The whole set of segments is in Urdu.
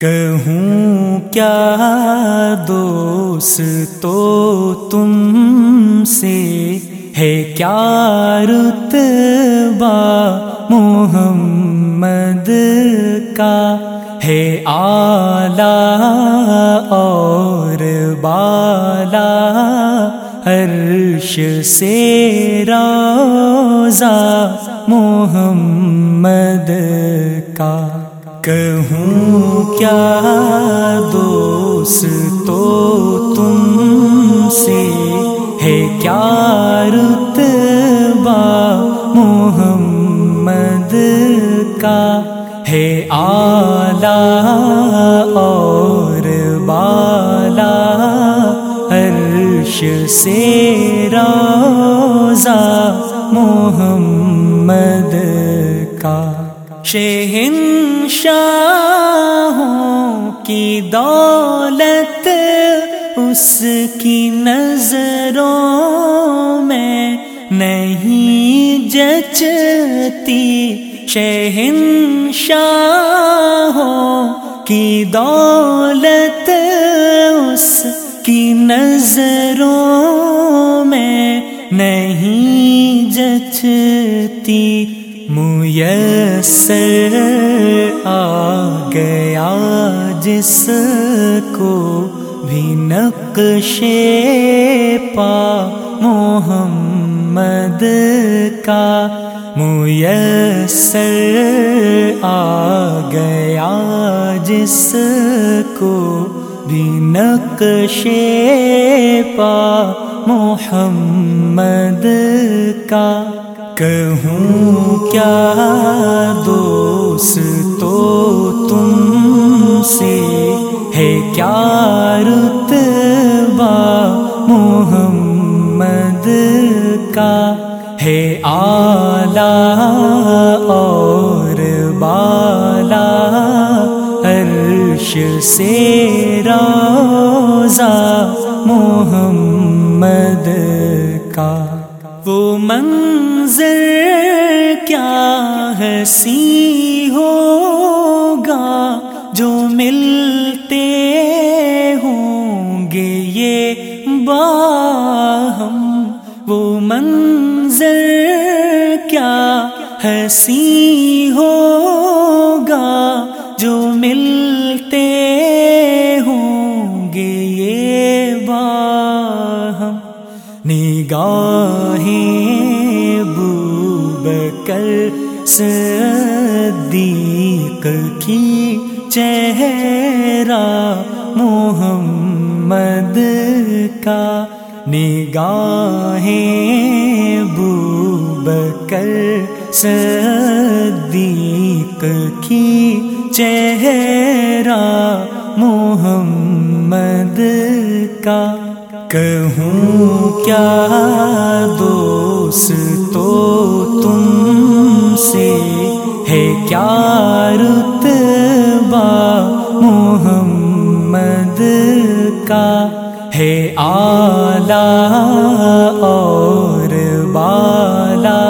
کہوں، کیا دوست تو تم سے ہے کیا رتبہ محمد کا ہے آلہ اور بالا عرش سے روزہ محمد کا؟ کہوں کیا دوست تو تم سے ہے کیا رتبہ محمد کا ہے آلہ اور بالا عرش سے دولت اس کی نظروں میں نہیں جچتی۔ شہنشاہوں کی دولت اس کی نظروں میں نہیں جچتی۔ میسر آ گیا جس کو بھی نقش پا، محمد کا میسر آ گیا جس کو بھی نقش پا، محمد کا کہوں، کیا دوست تو تم سے ہے کیا رتبہ محمد کا؟ ہے آلہ اور بالا عرش سے روزہ محمد کا۔ وہ منظر کیا ہوگا جو ملتے ہوں گے یہ باہم۔ وہ منظر کیا ہنسی ہوگا جو ملتے ہوں گے یہ باہم۔ نگاہیں صدیق کی چہرہ محمد کا نگاہیں بو بکر صدیق کی چہرہ محمد کا کہوں کیا دوست تو تم ہے آلہ اور بالا،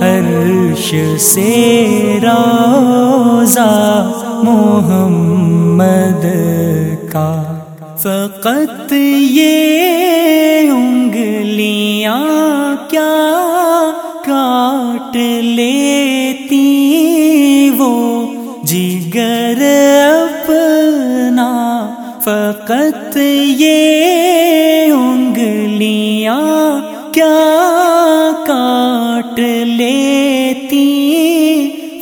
عرش سے روزہ محمد کا۔ فقط یہ انگلیاں کیا کاٹ لیتی یہ انگلیاں کیا کاٹ لیتی؟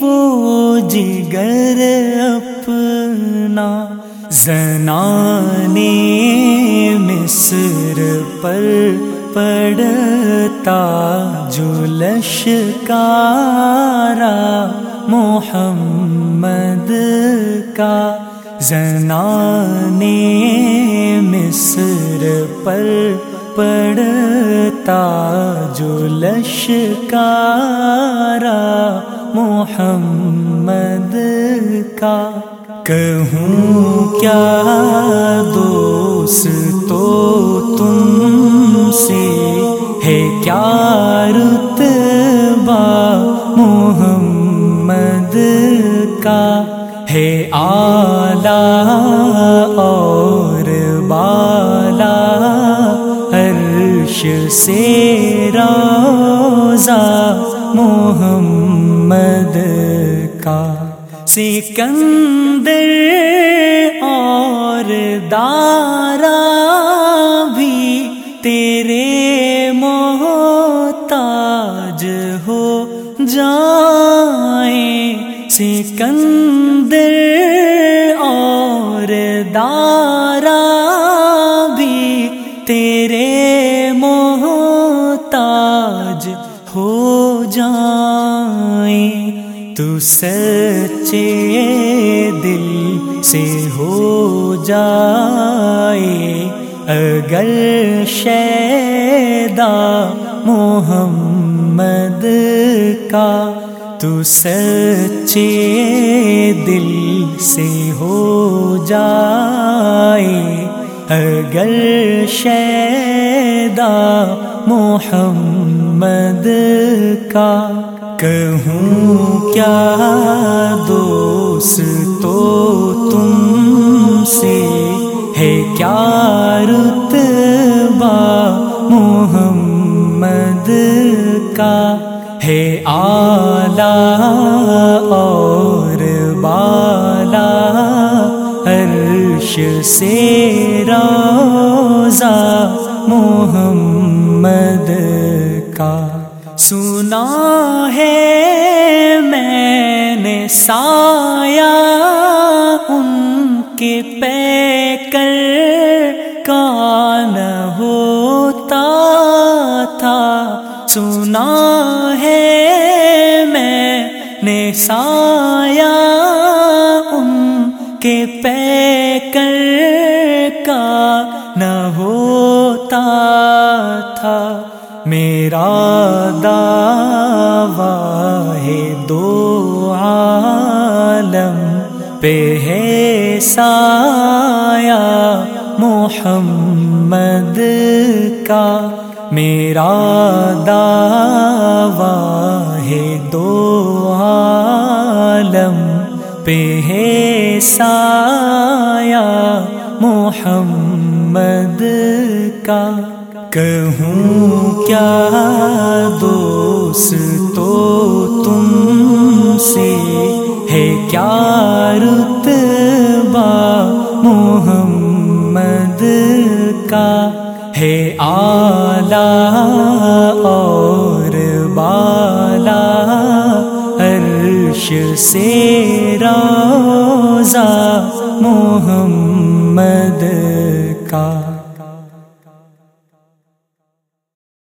وہ جگر اپنا زنان مصر پر پڑتا، جو لشکارا محمد کا زنان مصر پر پڑتا جو لشکارا محمد کا۔ کہوں کیا دوست تو تم عرش سے روزہ محمد کا سکندر اور دارا بھی تیرے محتاج ہو جائیں۔ سکندر اور دارا بھی تیرے تو سچے دل سے ہو جائے۔ اگر شیدا محمد کا تو سچے دل سے ہو جائے۔ اگر شیدا محمد کا کہوں، کیا دوست تو تم سے ہے کیا رتبہ محمد کا؟ ہے آلہ اور بالا عرش سے روزہ محمد کا۔ سنا ہے میں نے سایہ ان کے پہ کر کان ہوتا تھا۔ سنا ہے میں نے سایہ ان کے پہ کر کا نہ ہوتا تھا۔ میرا دعویٰ ہے دو عالم پہ ہے سایہ محمد کا میرا دعویٰ ہے دو عالم پہ ہے سایہ محمد کا کہوں کیا دوست تو تم سے ہے کیا رتبہ محمد کا ہے آلہ اور بالا عرش سے روزہ محمد کا